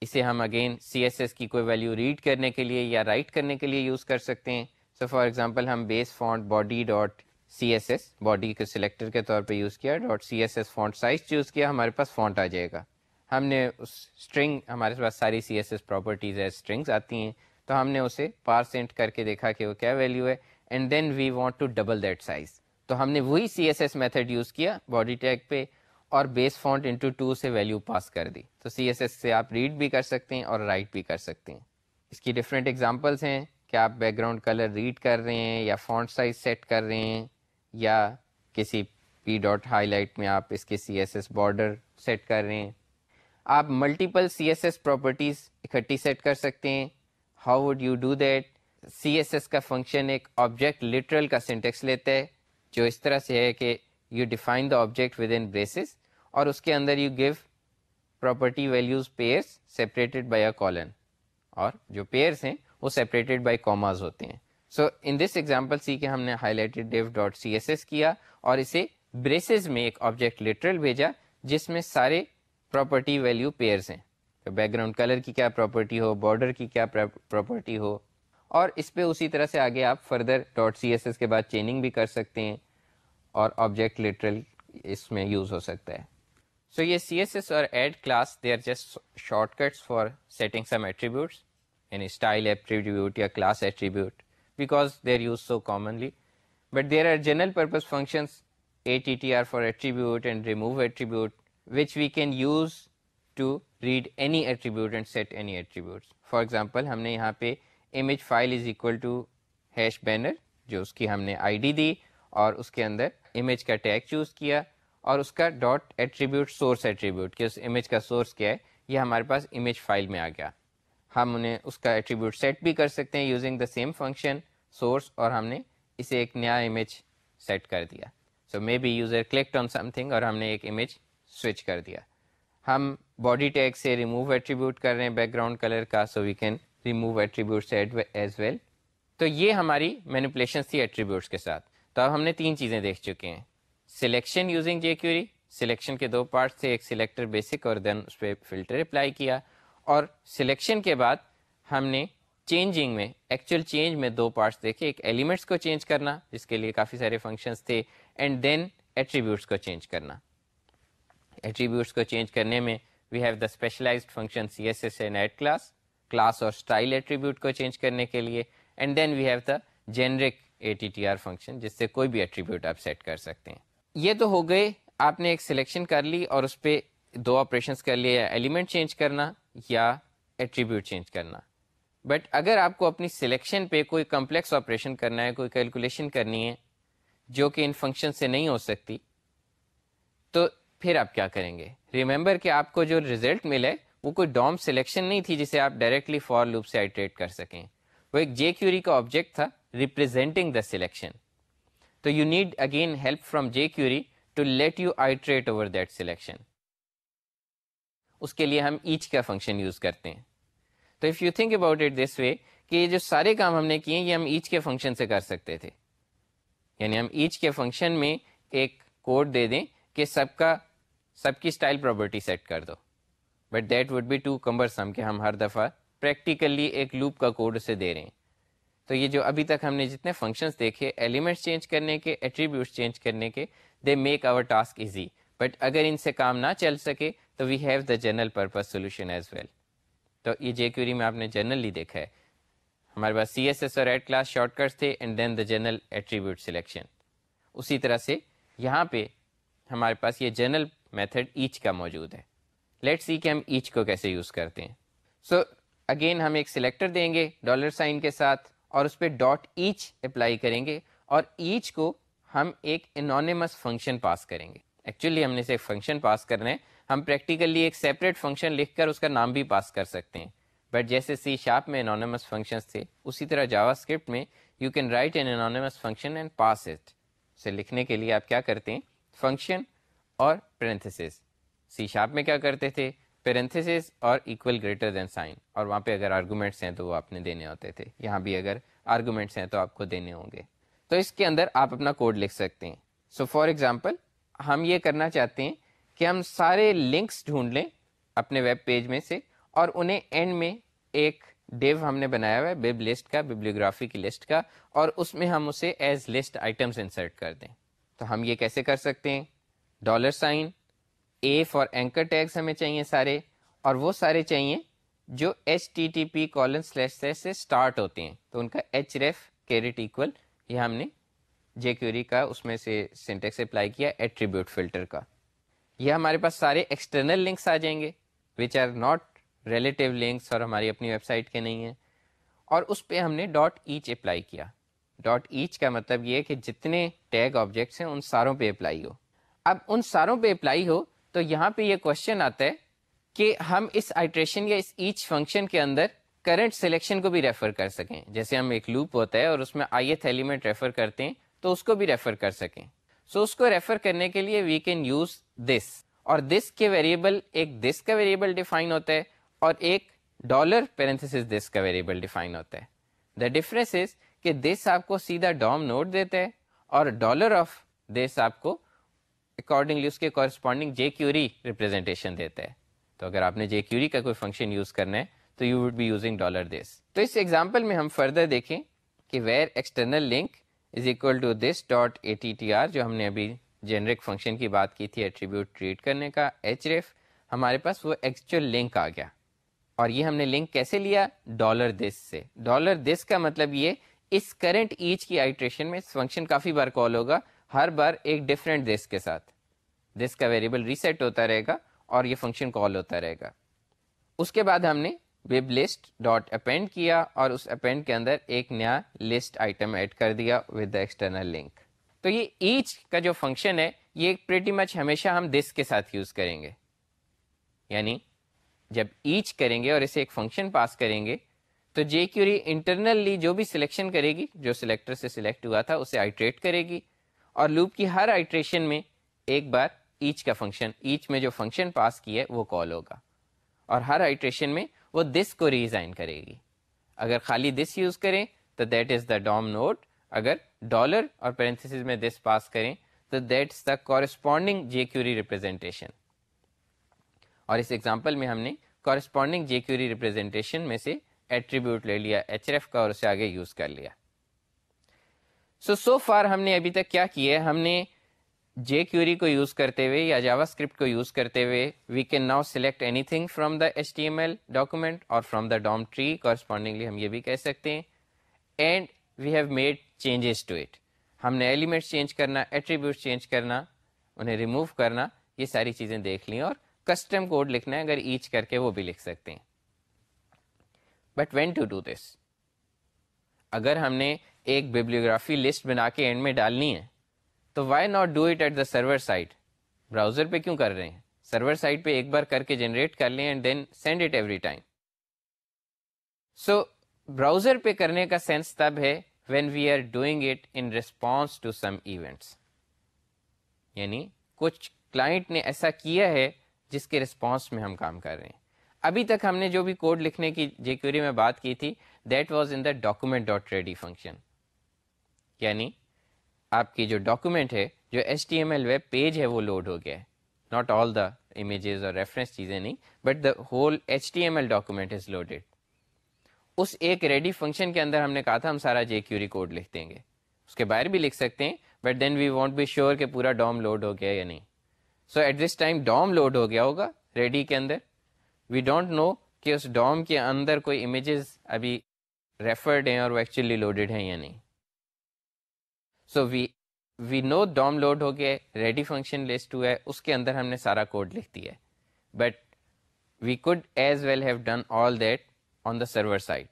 اسے ہم اگین سی ایس ایس کی کوئی ویلیو ریڈ کرنے کے لیے یا رائٹ کرنے کے لیے یوز کر سکتے ہیں سو فار ایگزامپل ہم base font body dot C S S body کے سلیکٹر کے طور پہ یوز کیا dot C S S font size choose کیا ہمارے پاس فونٹ آ جائے گا ہم نے اس اسٹرنگ ہمارے پاس ساری سی ایس ایس پراپرٹیز ہے اسٹرنگس آتی ہیں تو ہم نے اسے پار سینٹ کر کے دیکھا کہ وہ کیا ویلیو ہے and then we want to double that size تو ہم نے وہی C S S method use کیا باڈی ٹیگ پہ اور بیس فونٹ انٹو ٹو سے ویلیو پاس کر دی تو سی ایس ایس سے آپ ریڈ بھی کر سکتے ہیں اور رائٹ بھی کر سکتے ہیں اس کی ڈفرینٹ ایگزامپلس ہیں کہ آپ بیک گراؤنڈ کلر ریڈ کر رہے ہیں یا فونٹ سائز سیٹ کر رہے ہیں یا کسی پی ڈاٹ ہائی لائٹ میں آپ اس کے C S S border set کر رہے ہیں آپ multiple C S S properties اکٹھی سیٹ کر سکتے ہیں how would you do that C S S کا فنکشن ایک آبجیکٹ لٹرل کا سینٹیکس لیتا ہے جو اس طرح سے ہے کہ you define the object within braces اور اس کے اندر you give property values pairs separated by a colon اور جو پیئرس ہیں وہ سیپریٹڈ بائی کاماز ہوتے ہیں سو ان دس ایگزامپل سی کے ہم نے highlighted div dot C S S کیا اور اسے بریسز میں ایک آبجیکٹ لٹرل بھیجا جس میں سارے پراپرٹی ویلیو پیئرس ہیں بیک گراؤنڈ کلر کی کیا پراپرٹی ہو بارڈر کی کیا پراپرٹی ہو اور اس پہ اسی طرح سے آگے آپ further dot C S S کے بعد چیننگ بھی کر سکتے ہیں اور آبجیکٹ لٹرل اس میں یوز ہو سکتا ہے سو یہ سی ایس ایس اور add class they are just shortcuts for setting some attributes یعنی اسٹائل ایٹریبیوٹ ایٹریبیوٹ یا class because they are used so commonly but there are general purpose functions A T T R for attribute and remove attribute which we can use to read any attribute and set any attributes for example ہم نے یہاں پہ image file is equal to hash banner جو اس کی ہم نے I D دی اور اس کے اندر امیج کا ٹیگ چوز کیا اور اس کا ڈاٹ ایٹریبیوٹ سورس ایٹریبیوٹ کہ اس امیج کا سورس کیا ہے یہ ہمارے پاس امیج فائل میں آ گیا ہم انہیں اس کا ایٹریبیوٹ سیٹ بھی کر سکتے ہیں using the same function source اور ہم نے اسے ایک نیا امیج سیٹ کر دیا so maybe user clicked on something اور ہم نے ایک امیج سوئچ کر دیا ہم باڈی ٹیگ سے ریموو ایٹریبیوٹ کر رہے ہیں بیک گراؤنڈ کلر کا so we can remove attribute set as well تو یہ ہماری مینپولیشنس تھی ایٹریبیوٹس کے ساتھ تو اب ہم نے تین چیزیں دیکھ چکے ہیں selection using jQuery selection کے دو پارٹس تھے ایک سلیکٹر بیسک اور دین اس پہ فلٹر اپلائی کیا اور سلیکشن کے بعد ہم نے چینجنگ میں ایکچوئل چینج میں دو پارٹس دیکھے ایک ایلیمنٹس کو چینج کرنا جس کے لیے کافی سارے فنکشنس تھے اینڈ دین ایٹریبیوٹس کو چینج کرنا ایٹریبیوٹس کو چینج کرنے میں we have the specialized function C S S and class class اور اسٹائل ایٹریبیوٹ کو چینج کرنے کے لیے and then we have the generic A T T R function جس سے کوئی بھی ایٹریبیوٹ آپ سیٹ کر سکتے ہیں یہ تو ہو گئے آپ نے ایک سلیکشن کر لی اور اس پہ دو آپریشنس کر لیے ایلیمنٹ چینج کرنا یا ایٹریبیوٹ چینج کرنا بٹ اگر آپ کو اپنی سلیکشن پہ کوئی کمپلیکس آپریشن کرنا ہے کوئی کیلکولیشن کرنی ہے جو کہ ان فنکشن سے نہیں ہو سکتی تو پھر آپ کیا کریں گے ریمبر کہ آپ کو جو ریزلٹ ملے وہ کوئی ڈوم سلیکشن نہیں تھی جسے آپ ڈائریکٹلی فار لوپ سے آئیٹریٹ کر سکیں وہ ایک جے کیوری کا آبجیکٹ تھا ریپرزینٹنگ دا سلیکشن تو you need again help from jQuery to let you iterate over that selection اس کے لیے ہم ایچ کا فنکشن یوز کرتے ہیں تو if you think about it this way کہ یہ جو سارے کام ہم نے کیے یہ ہم ایچ کے فنکشن سے کر سکتے تھے یعنی ہم ایچ کے فنکشن میں ایک کوڈ دے دیں کہ سب کا سب کی اسٹائل پراپرٹی سیٹ کر دو but that would be too cumbersome کہ ہم ہر دفعہ پریکٹیکلی ایک لوپ کا کوڈ اسے دے رہے ہیں تو یہ جو ابھی تک ہم نے جتنے فنکشنس دیکھے ایلیمنٹس چینج کرنے کے ایٹریبیوٹس چینج کرنے کے they make our task easy but اگر ان سے کام نہ چل سکے تو we have the general purpose solution as well تو یہ جے کیوری میں آپ نے جنرلی دیکھا ہے ہمارے پاس سی ایس ایس اور ایڈ کلاس شارٹ کٹس تھے and then the general attribute selection اسی طرح سے یہاں پہ ہمارے پاس یہ جنرل میتھڈ ایچ کا موجود ہے لیٹ سی کہ ہم ایچ کو کیسے یوز کرتے ہیں سو so, اگین ہم ایک سلیکٹر دیں گے ڈالر سائن کے ساتھ اور اس پہ ڈاٹ ایچ اپلائی کریں گے اور ایچ کو ہم ایک انانیمس فنکشن پاس کریں گے ایکچولی ہم نے اسے فنکشن پاس کرنا ہے ہم پریکٹیکلی ایک سیپریٹ فنکشن لکھ کر اس کا نام بھی پاس کر سکتے ہیں بٹ جیسے سی شاپ میں انانیمس فنکشنس تھے اسی طرح جاوا اسکرپٹ میں you can write an anonymous function and pass it اسے لکھنے کے لیے آپ کیا کرتے ہیں فنکشن اور پیرنتھسز شاپ میں کیا کرتے تھے پیرنتھس اور ایکول گریٹر دین سائن اور وہاں پہ اگر آرگومنٹس ہیں تو وہ آپ نے دینے ہوتے تھے یہاں بھی اگر آرگومنٹس ہیں تو آپ کو دینے ہوں گے تو اس کے اندر آپ اپنا کوڈ لکھ سکتے ہیں سو فار ایگزامپل ہم یہ کرنا چاہتے ہیں کہ ہم سارے لنکس ڈھونڈ لیں اپنے ویب پیج میں سے اور انہیں اینڈ میں ایک ڈیو ہم نے بنایا ہوا ہے ویب لسٹ کا بیبلیوگرافی کی لسٹ کا اور اس میں ہم اسے ایز لسٹ آئٹمس انسرٹ کر دیں تو ہم یہ کیسے کر سکتے ہیں dollar sign A for anchor tags ہمیں چاہیے سارے اور وہ سارے چاہیے جو H T T P colon slash slash سے اسٹارٹ ہوتے ہیں تو ان کا ایچ ریف کیریٹ ایکول یہ ہم نے جے کیوری کا اس میں سے سینٹیکس اپلائی کیا ایٹریبیوٹ فلٹر کا یہ ہمارے پاس سارے ایکسٹرنل لنکس آ جائیں گے which are not relative links اور ہماری اپنی ویب سائٹ کے نہیں ہیں اور اس پہ ہم نے ڈاٹ ایچ اپلائی کیا ڈاٹ ایچ کا مطلب یہ ہے کہ جتنے ٹیگ آبجیکٹس ہیں ان ساروں پہ اپلائی ہو اب ان ساروں پہ اپلائی ہو تو یہاں پہ یہ کوشچن آتا ہے کہ ہم اس آئٹریشن یا اس ایچ فنکشن کے اندر کرنٹ سلیکشن کو بھی ریفر کر سکیں جیسے ہم ایک لوپ ہوتا ہے اور اس میں آئی ایتھ ایلیمنٹ ریفر کرتے ہیں تو اس کو بھی ریفر کر سکیں سو so اس کو ریفر کرنے کے لیے وی کین یوز دس اور دس کے ویریبل ایک دس کا ویریبل ڈیفائن ہوتا ہے اور ایک ڈالر پیرنتھس دس کا ویریبل ڈیفائن ہوتا ہے دا ڈفرینس از کہ دس آپ کو سیدھا ڈوم نوٹ دیتا ہے اور ڈالر آف دس آپ کو اکارڈنگلی اس کے کورسپونڈنگ جے کیوری ریپرزینٹیشن دیتا ہے تو اگر آپ نے جے کیوری کا کوئی فنکشن یوز کرنا ہے تو you would be using dollar this تو اس ایگزامپل میں ہم فردر دیکھیں کہ where external link is equal to this dot A T T R جو ہم نے ابھی جنرک فنکشن کی بات کی تھی ایٹریبیوٹ ٹریٹ کرنے کا ایچ ریف ہمارے پاس وہ ایکچوئل لنک آ گیا اور یہ ہم نے لنک کیسے لیا ڈالر دس سے ڈالر دس کا مطلب یہ اس کرنٹ ایچ کی آئیٹریشن میں فنکشن کافی بار کال ہوگا ہر بار ایک ڈفرینٹ دس کے ساتھ دس کا ویریبل ریسیٹ ہوتا رہے گا اور یہ فنکشن کال ہوتا رہے گا اس کے بعد ہم نے ویب لسٹ ڈاٹ اپینڈ کیا اور اس اپینڈ کے اندر ایک نیا لسٹ آئٹم ایڈ کر دیا ود دا ایکسٹرنل لنک تو یہ ایچ کا جو فنکشن ہے یہ پریٹی مچ ہمیشہ ہم دس کے ساتھ یوز کریں گے یعنی جب ایچ کریں گے اور اسے ایک فنکشن پاس کریں گے تو جے کیوری انٹرنلی جو بھی سلیکشن کرے گی جو سلیکٹر سے سلیکٹ ہوا تھا اسے آئیٹریٹ کرے گی اور لوپ کی ہر آئیٹریشن میں ایک بار ایچ کا فنکشن ایچ میں جو فنکشن پاس کی ہے وہ کال ہوگا اور ہر آئیٹریشن میں وہ دس کو ریزائن کرے گی اگر خالی دس یوز کریں تو that is the DOM node اگر ڈالر اور پیرنتھس میں دس پاس کریں تو that is the corresponding jQuery representation اور اس ایگزامپل میں ہم نے کورسپونڈنگ جے کیوری ریپرزینٹیشن میں سے ایٹریبیوٹ لے لیا ایچ ایف کا اور اسے آگے یوز کر لیا سو سو فار ہم نے ابھی تک کیا ہے ہم نے جے کیوری کو یوز کرتے ہوئے یا جاوا اسکرپٹ کو یوز کرتے ہوئے we can now select anything from the H T M L document اور from the DOM tree correspondingly ہم یہ بھی کہہ سکتے ہیں and we have made changes to it ہم نے ایلیمنٹس چینج کرنا ایٹریبیوٹ چینج کرنا انہیں ریموو کرنا یہ ساری چیزیں دیکھ لیں اور کسٹم کوڈ لکھنا ہے اگر ایچ کر کے وہ بھی لکھ سکتے ہیں but when to do this اگر ہم نے ایک بیبلیوگرافی لسٹ بنا کے اینڈ میں ڈالنی ہے تو why not do it at the server side browser پہ کیوں کر رہے ہیں سرور سائٹ پہ ایک بار کر کے جنریٹ کر لیں and then send it every time so browser پہ کرنے کا سینس تب ہے when we are doing it in response to some events یعنی کچھ کلائنٹ نے ایسا کیا ہے جس کے رسپانس میں ہم کام کر رہے ہیں ابھی تک ہم نے جو بھی کوڈ لکھنے کی جے جی کیوری میں بات کی تھی that was in the document dot ready function یعنی آپ کی جو ڈاکومنٹ ہے جو H T M L web page ہے وہ لوڈ ہو گیا ہے ناٹ آل دا امیجز اور ریفرنس چیزیں نہیں but the whole H T M L document is loaded اس ایک ریڈی فنکشن کے اندر ہم نے کہا تھا ہم سارا جے جی کیوری کوڈ لکھ دیں گے اس کے باہر بھی لکھ سکتے ہیں but then we want be sure کہ پورا ڈوم لوڈ ہو گیا یا نہیں so at this time DOM load ہو گیا ہوگا ریڈی کے اندر وی ڈونٹ نو کہ اس ڈوم کے اندر کوئی امیجز ابھی ریفرڈ ہیں اور وہ ایکچولی لوڈیڈ ہیں یا نہیں so we we know DOM load ہو کے ریڈی فنکشن لسٹ ہوا ہے اس کے اندر ہم نے سارا کوڈ لکھ دیا ہے but we code as well have done all that on the server side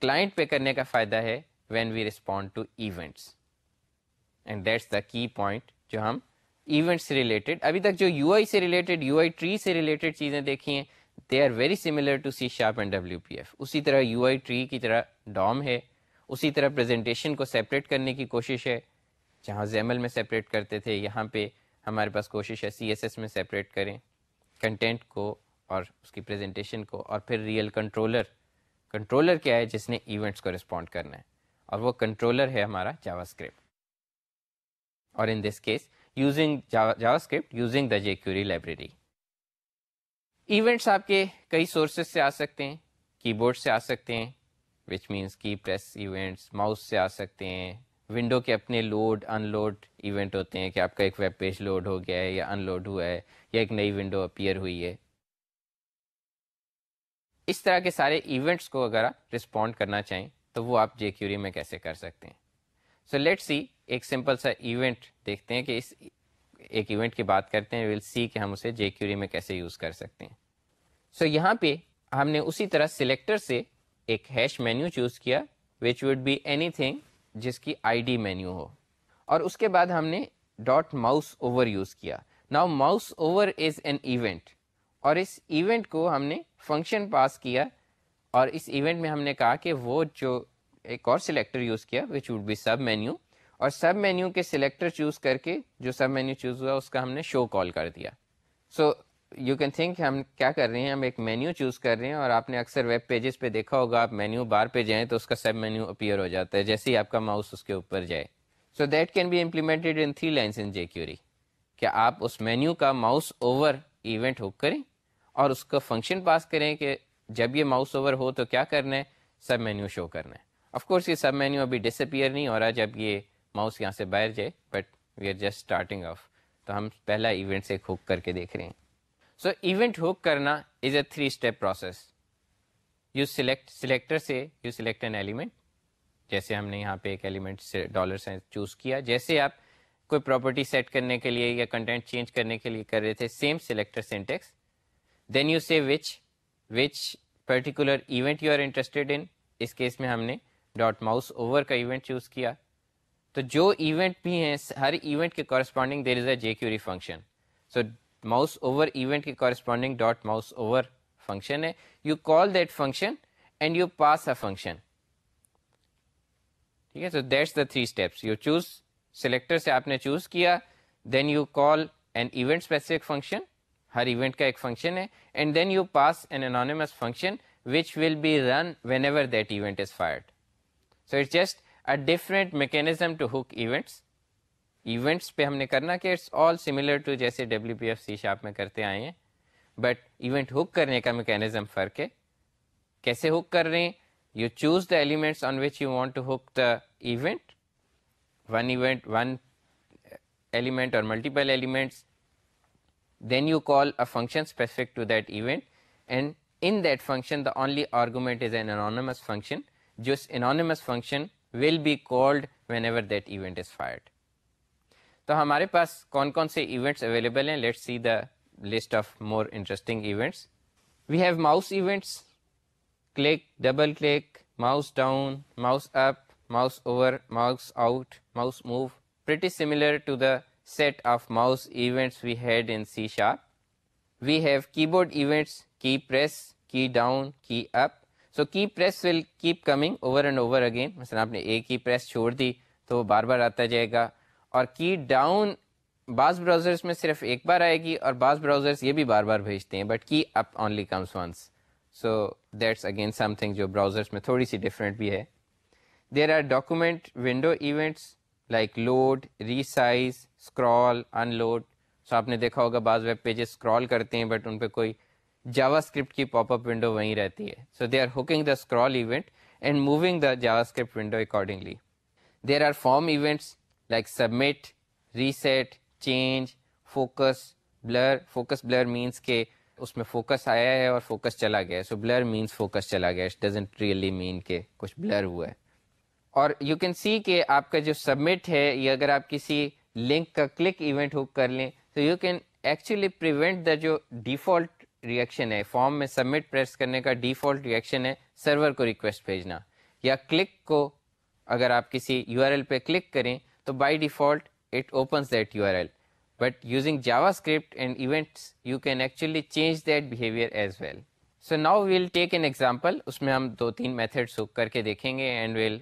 client پہ کرنے کا فائدہ ہے when we respond to events and that's the key point جو ہم ایونٹس ریلیٹڈ ابھی تک جو یو آئی سے ریلیٹڈ یو آئی ٹری سے ریلیٹڈ چیزیں دیکھی ہیں they are very similar to C sharp and W P F اسی طرح یو آئی ٹری کی طرح ڈوم ہے اسی طرح پریزنٹیشن کو سیپریٹ کرنے کی کوشش ہے جہاں زیمل میں سیپریٹ کرتے تھے یہاں پہ ہمارے پاس کوشش ہے سی ایس ایس میں سیپریٹ کریں کنٹینٹ کو اور اس کی پریزنٹیشن کو اور پھر ریئل کنٹرولر کنٹرولر کیا ہے جس نے ایونٹس کو رسپونڈ کرنا ہے اور وہ کنٹرولر ہے ہمارا جاوا اسکرپٹ اور in this case using JavaScript using the jQuery library events آپ کے کئی سورسز سے آ سکتے ہیں کی بورڈ سے آ سکتے ہیں which means key press events mouse سے آ سکتے ہیں ونڈو کے اپنے لوڈ ان لوڈ ایونٹ ہوتے ہیں کہ آپ کا ایک ویب پیج لوڈ ہو گیا ہے یا ان لوڈ ہوا ہے یا ایک نئی ونڈو اپیئر ہوئی ہے اس طرح کے سارے ایونٹس کو اگر آپ رسپونڈ کرنا چاہیں تو وہ آپ جے کیوری میں کیسے کر سکتے ہیں سو لیٹ سی ایک سمپل سا ایونٹ دیکھتے ہیں کہ اس ایک ایونٹ کی بات کرتے ہیں ول سی کہ ہم اسے جے کیوری میں کیسے یوز کر سکتے ہیں سو یہاں پہ ہم نے اسی طرح سلیکٹر سے ایک ہیش مینیو چوز کیا which would be anything جس کی آئی ڈی مینیو ہو اور اس کے بعد ہم نے ڈاٹ ماؤس اوور یوز کیا now mouse over is an event اور اس ایونٹ کو ہم نے فنکشن پاس کیا اور اس ایونٹ میں ہم نے کہا کہ وہ جو ایک اور سلیکٹر یوز کیا which would be sub menu اور سب مینیو کے سلیکٹر چوز کر کے جو سب مینیو چوز ہوا اس کا ہم نے شو کال کر دیا سو یو کین تھنک ہم کیا کر رہے ہیں ہم ایک مینیو چوز کر رہے ہیں اور آپ نے اکثر ویب پیجز پہ دیکھا ہوگا آپ مینیو بار پہ جائیں تو اس کا سب مینیو اپیئر ہو جاتا ہے جیسے ہی آپ کا ماؤس اس کے اوپر جائے so that can be implemented in three lines in jQuery کہ آپ اس مینیو کا ماؤس اوور ایونٹ ہک کریں اور اس کا فنکشن پاس کریں کہ جب یہ ماؤس اوور ہو تو کیا کرنا ہے سب مینیو شو کرنا ہے آف کورس یہ سب مینیو ابھی ڈس اپیئر نہیں ہو رہا جب یہ ماؤس یہاں سے باہر جائے but we are just starting off تو ہم پہلا ایونٹ سے ہک کر کے دیکھ رہے ہیں سو ایونٹ ہوک کرنا is a three step process you select selector سے یو سلیکٹ این ایلیمنٹ جیسے ہم نے یہاں پہ ایک ایلیمنٹ سے ڈالر چوز کیا جیسے آپ کوئی پراپرٹی سیٹ کرنے کے لیے یا کنٹینٹ چینج کرنے کے لیے کر رہے تھے same selector syntax then you see which which particular event you are interested in us case میں ہم نے ڈاٹ ماؤس اوور کا ایونٹ چوز کیا تو جو ایونٹ بھی ہیں ہر ایونٹ کے corresponding there is a jQuery function so mouse mouse over over event کے کورسپونڈنگ ڈاٹ فنکشن ہے you call that function function and you you pass a ٹھیک ہے so that's the three steps choose selector سے آپ نے choose کیا then you call an event specific function Hare event کا ایک فنکشن ہے and then you pass an function which will be run whenever that event is fired so just a different mechanism to hook events events پہ ہم نے کرنا کہ it's all similar to جیسے W P F C sharp میں کرتے آئے ہیں بٹ ایونٹ ہک کرنے کا میکینزم فرق ہے کیسے ہک کر رہے ہیں you choose the elements on which you want to the event one event one element اور multiple elements then you call a function specific to that event and in that function the only argument is an anonymous function us anonymous function will be called whenever that event is fired تو ہمارے پاس کون کون سے events available ہیں let see the list of more interesting events we have mouse events click double click mouse down mouse up mouse over mouse out mouse move pretty similar to the set of mouse events we had in C sharp we have keyboard events key press key down key up so key press will keep coming over and over again مثلا آپ نے ایک ہی press چھوڑ دی تو وہ بار بار آتا جائے گا اور کی ڈاؤن بعض براؤزرس میں صرف ایک بار آئے گی اور بعض براؤزرس یہ بھی بار بار بھیجتے ہیں but key up only comes once so that's again something جو براؤزرس میں تھوڑی سی ڈفرینٹ بھی ہے there are document window events like load resize scroll unload so آپ نے دیکھا ہوگا بعض ویب پیجز اسکرال کرتے ہیں بٹ ان پہ کوئی جاوا اسکرپٹ کی پاپ اپ ونڈو وہیں رہتی ہے so they are hooking the scroll event and moving the JavaScript window accordingly there are form events like submit reset change focus blur focus blur means کہ اس میں focus آیا ہے اور فوکس چلا گیا ہے سو بلر مینس فوکس چلا گیا اٹ ڈزنٹ ریئلی مین کہ کچھ بلر ہوا ہے اور یو کین سی کہ آپ کا جو سبمٹ ہے یا اگر آپ کسی لنک کا کلک ایونٹ ہو کر لیں تو you can actually prevent the جو ڈیفالٹ ریئیکشن ہے فارم میں سبمٹ پریس کرنے کا ڈیفالٹ ریئیکشن ہے سرور کو ریکویسٹ بھیجنا یا کلک کو اگر آپ کسی یو آر ایل پہ کلک کریں تو by default it opens that U R L but using JavaScript and events you can actually change that behaviour as well so now we'll take an example اس میں ہم دو تین methods hook کر کے دیکھیں گے اینڈ ویل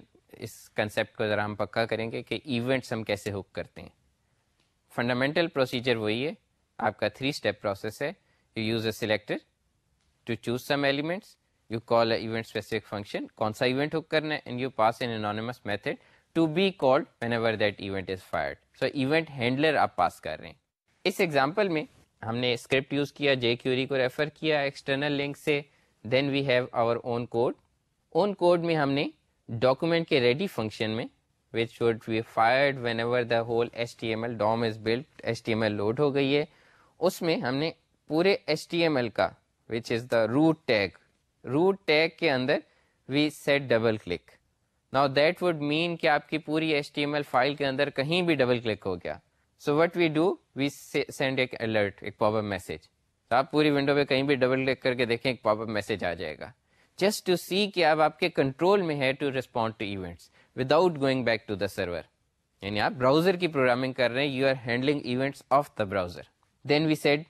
اس concept کو ذرا ہم پکا کریں گے کہ ایونٹس ہم کیسے ہک کرتے ہیں فنڈامنٹل پروسیجر وہی ہے آپ کا تھری اسٹیپ پروسیس ہے you use a selector to choose some elements you call a event specific function کون سا ایونٹ ہک کرنا ہے and you pass an anonymous method to be called whenever that event is fired so event handler آپ pass کر رہے ہیں اس example میں ہم نے اسکرپٹ یوز کیا جے کیوری کو ریفر کیا ایکسٹرنل لنک سے then we have our own code own code میں ہم نے ڈاکومنٹ کے ریڈی فنکشن میں which we fired whenever the whole S T M L DOM is built S T M L load ہو گئی ہے اس میں ہم نے پورے ایس ٹی ایم ایل کا which is the root tag root tag کے اندر وی سیٹ ڈبل کلک نا دیٹ وڈ مین کہ آپ کی پوری H T M L file کے اندر کہیں بھی ڈبل کلک ہو گیا so what we do we send ایک الرٹ ایک پاپ اپ میسج تو آپ پوری ونڈو پہ کہیں بھی ڈبل کلک کر کے دیکھیں ایک پاپ اپ میسج آ جائے گا جسٹ ٹو سی کہ اب آپ کے کنٹرول میں ہے to respond to events without going back to the server یعنی آپ براؤزر کی پروگرامنگ کر رہے ہیں you are handling events of the browser then we said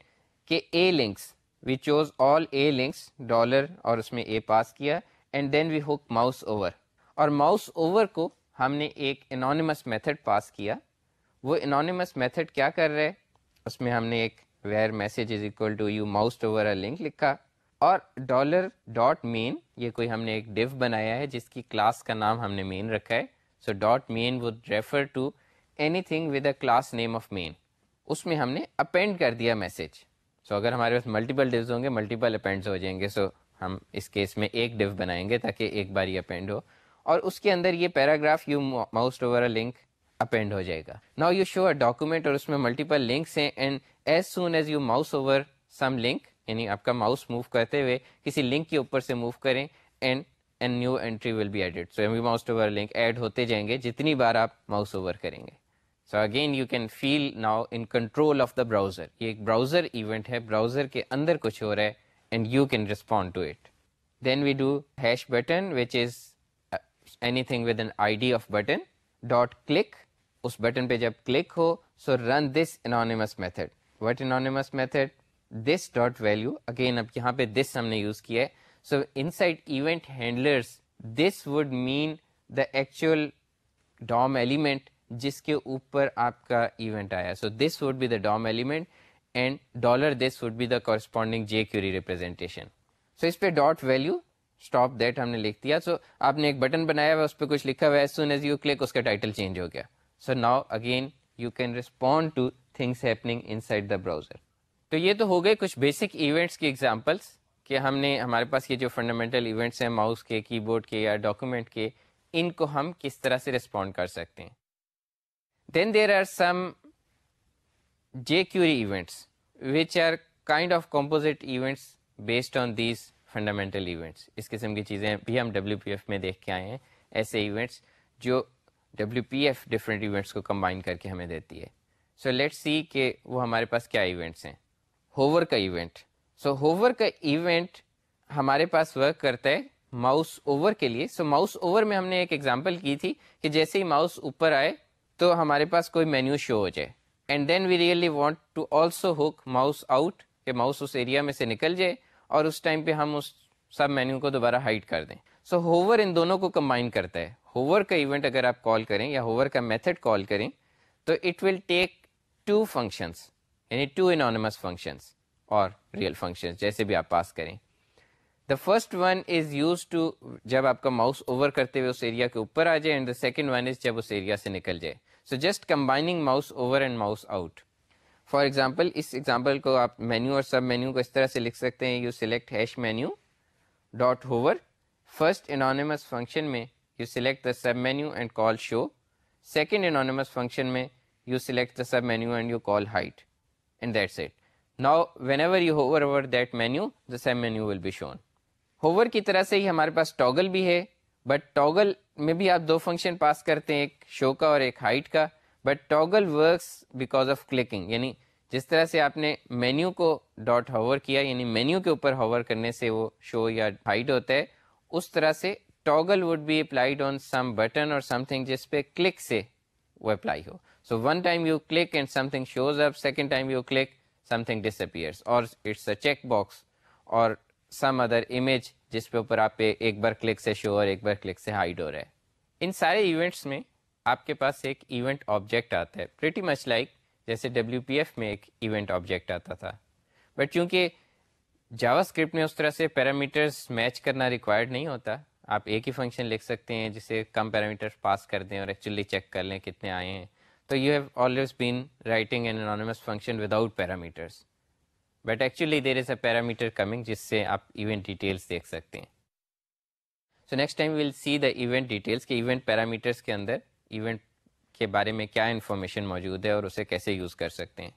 کہ a links we choose all a links dollar اور اس میں اے پاس کیا and then we hook mouse over اور ماؤس اوور کو ہم نے ایک انانیمس میتھڈ پاس کیا وہ انانیمس میتھڈ کیا کر رہے اس میں ہم نے ایک where message is equal to you mouse over a link لکھا اور ڈالر ڈاٹ مین یہ کوئی ہم نے ایک ڈیو بنایا ہے جس کی کلاس کا نام ہم نے مین رکھا ہے so dot main would refer to anything with a class name of main اس میں ہم نے اپینڈ کر دیا میسیج سو so اگر ہمارے پاس ملٹیپل ڈیوز ہوں گے ملٹیپل اپینڈز ہو جائیں گے سو so ہم اس کیس میں ایک ڈیو بنائیں گے تاکہ ایک بار یہ اپینڈ ہو اور اس کے اندر یہ paragraph you moused over a link append ہو جائے گا نا یو شو اے ڈاکومنٹ اور اس میں ملٹیپل لنکس ہیں and as soon as you mouse over some link یعنی آپ کا ماؤس موو کرتے ہوئے کسی لنک کے اوپر سے موو کریں and and new entry will be added so you mouse over link add ہوتے جائیں گے جتنی بار آپ ماؤس اوور کریں گے so again you can feel now in control of the browser یہ ایک براؤزر ایونٹ ہے براؤزر کے اندر کچھ ہو رہا ہے and you can respond to it then we do hash button which is anything with an I D of button dot click us button پہ جب click who so run this anonymous method what anonymous method this dot value again اب یہاں پہ this ہم نے use کیا ہے so inside event handlers this would mean the actual DOM element جس کے اوپر آپ کا ایونٹ آیا so this would be the DOM element and dollar this would be the corresponding jQuery representation so اس پہ ڈاٹ ویلو اسٹاپ دیٹ ہم نے لکھ دیا سو آپ نے ایک بٹن بنایا ہوا اس پہ کچھ لکھا ہوا ہے سون ایز یو کلک اس کا ٹائٹل چینج ہو گیا so now again you can respond to things inside the browser تو یہ تو ہو گئے کچھ بیسک ایونٹس کی ایگزامپلس کہ ہم نے ہمارے پاس یہ جو فنڈامنٹل ایونٹس ہیں ماؤس کے کی بورڈ کے یا ڈاکومنٹ کے ان کو ہم کس طرح سے ریسپونڈ کر سکتے ہیں then there are some jQuery events which are kind of composite events based on these fundamental events اس قسم کی چیزیں بھی ہم ڈبلیو پی ایف میں دیکھ کے آئے ہیں ایسے ایونٹس جو W P F different events کو کمبائن کر کے ہمیں دیتی ہے سو لیٹ سی کہ وہ ہمارے پاس کیا ایونٹس ہیں ہوور کا ایونٹ سو ہوور کا ایونٹ ہمارے پاس ورک کرتا ہے ماؤس اوور کے لیے سو ماؤس اوور میں ہم نے ایک ایگزامپل کی تھی کہ جیسے ہی ماؤس اوپر آئے تو ہمارے پاس کوئی مینیو شو ہو جائے and then we really want to also hook mouse out کہ ماؤس اس ایریا میں سے نکل جائے اور اس ٹائم پہ ہم اس سب مینیو کو دوبارہ ہائٹ کر دیں سو ہوور ان دونوں کو کمبائن کرتا ہے ہوور کا ایونٹ اگر آپ کال کریں یا ہوور کا میتھڈ کال کریں تو it will take two functions یعنی ٹو انمس فنکشنس اور ریئل فنکشن جیسے بھی آپ پاس کریں the first one is use to جب آپ کا ماؤس اوور کرتے ہوئے اس ایریا کے اوپر آ جائے and the second one is جب اس ایریا سے نکل جائے so just combining mouse over and mouse out for example us example کو آپ مینیو اور سب مینیو کو اس طرح سے لکھ سکتے ہیں you select hash menu dot hover first anonymous function میں you select the sub menu and call show second anonymous function میں you select the sub menu and you call hide in that set now whenever you hover over that menu the sub menu will be shown hover کی طرح سے ہی ہمارے پاس toggle بھی ہے but toggle میں بھی آپ دو فنکشن پاس کرتے ہیں ایک شو کا اور ایک ہائٹ کا but toggle works because of clicking یعنی جس طرح سے آپ نے مینیو کو ڈاٹ ہاور کیا یعنی مینیو کے اوپر ہاور کرنے سے وہ شو یا ہائڈ ہوتا ہے اس طرح سے toggle would be applied on some button اور سم تھنگ جس پہ کلک سے وہ apply who so one time you click and something shows up second time you click something disappears اور اٹس اے چیک باکس اور some other image جس پہ اوپر آپ پہ ایک بار کلک سے شو اور ایک بار کلک سے ہائڈ ہو رہا ہے ان سارے ایونٹس میں آپ کے پاس ایک ایونٹ آبجیکٹ آتا ہے پریٹی مچ لائک جیسے ڈبلو پی ایف میں ایک ایونٹ آبجیکٹ آتا تھا بٹ چونکہ جاوا اسکرپٹ میں اس طرح سے پیرامیٹرس میچ کرنا ریکوائرڈ نہیں ہوتا آپ ایک ہی فنکشن لکھ سکتے ہیں جسے کم پیرامیٹر پاس کر دیں اور ایکچولی چیک کر لیں کتنے آئے ہیں تو you have always been writing an function without parameters but actually there is a parameter coming جس سے آپ ایونٹ ڈیٹیلس دیکھ سکتے ہیں so next time see the event details کے ایونٹ پیرامیٹرس کے اندر ایونٹ کے بارے میں کیا انفارمیشن موجود ہے اور اسے کیسے یوز کر سکتے ہیں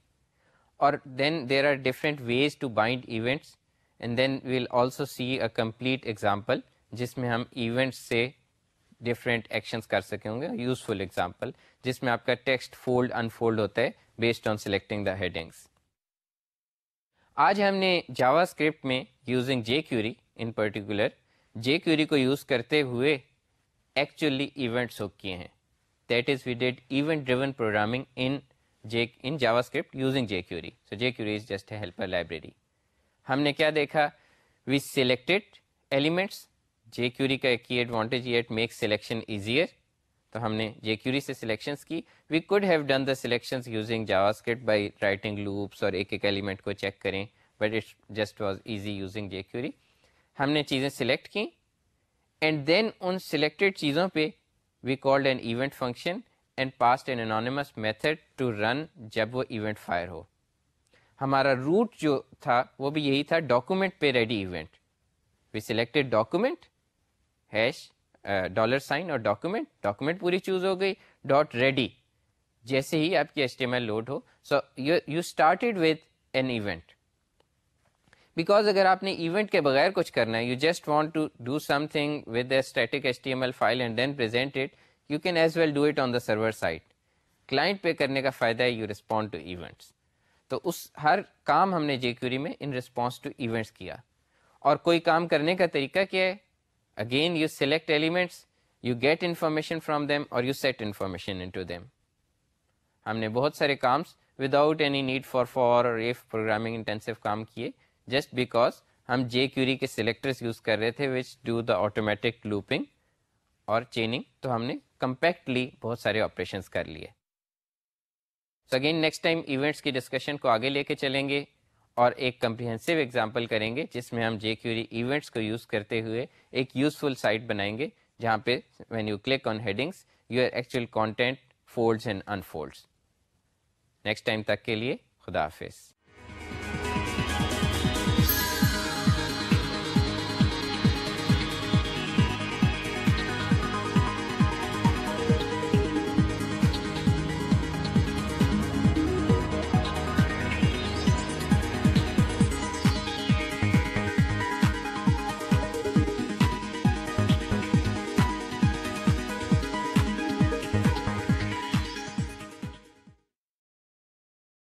اور then there are different ways to bind events and then we'll also see a complete example جس میں ہم ایونٹس سے ڈفرینٹ ایکشنس کر سکیں گے یوزفل ایگزامپل جس میں آپ کا ٹیکسٹ فولڈ انفولڈ ہوتا ہے based on selecting the headings آج ہم نے جاوا اسکرپٹ میں using jQuery in particular jQuery کو یوز کرتے ہوئے ایکچولی ایونٹس ہو کیے ہیں that is we did event driven programming in J in script using jQuery so jQuery is just a helper library ہم نے کیا دیکھا we selected elements jQuery کا ایک کی advantage it make selection easier تو ہم نے جے کیوری e سے سلیکشنس کی we could have done the selection using JavaScript by writing loops اور ایک ایک ایلیمنٹ کو چیک کریں but it just was easy using jQuery ہم نے چیزیں سلیکٹ کیں اینڈ دین ان سلیکٹڈ چیزوں پہ we called an event function and passed an anonymous method to run جب وہ ایونٹ فائر ہو ہمارا روٹ جو تھا وہ بھی یہی تھا ڈاکومنٹ پہ ready event we selected document hash dollar sign اور ڈاکومنٹ ڈاکومنٹ پوری چوز ہو گئی ڈاٹ ریڈی جیسے ہی آپ کی T M L load who so you started with an event because اگر آپ نے ایونٹ کے بغیر کچھ کرنا ہے you just want to do something with a static H T M L file and then it you can as well do it on the server side client پہ کرنے کا فائدہ ہے یو ریسپونڈ ٹو ایونٹس تو اس ہر کام ہم نے جے کیوری میں ان رسپانس ٹو ایونٹس کیا اور کوئی کام کرنے کا طریقہ کیا ہے again you select elements you get information from them اور you set information into them ہم نے بہت سارے comes without any need for for F programming intensive کام کیے جسٹ بیکاز ہم جے کیوری کے سلیکٹرس یوز کر رہے تھے which do the automatic looping اور چیننگ تو ہم نے کمپیکٹلی بہت سارے آپریشنس کر لیے تو اگین نیکسٹ ٹائم ایونٹس کی ڈسکشن کو آگے لے کے چلیں گے اور ایک کمپریہنسو ایگزامپل کریں گے جس میں ہم جے کیوری ایونٹس کو یوز کرتے ہوئے ایک یوزفل سائٹ بنائیں گے جہاں پہ when you click on headings you your actual content folds and unfolds next time تک کے لیے خدا حافظ